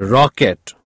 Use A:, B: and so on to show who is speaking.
A: rocket.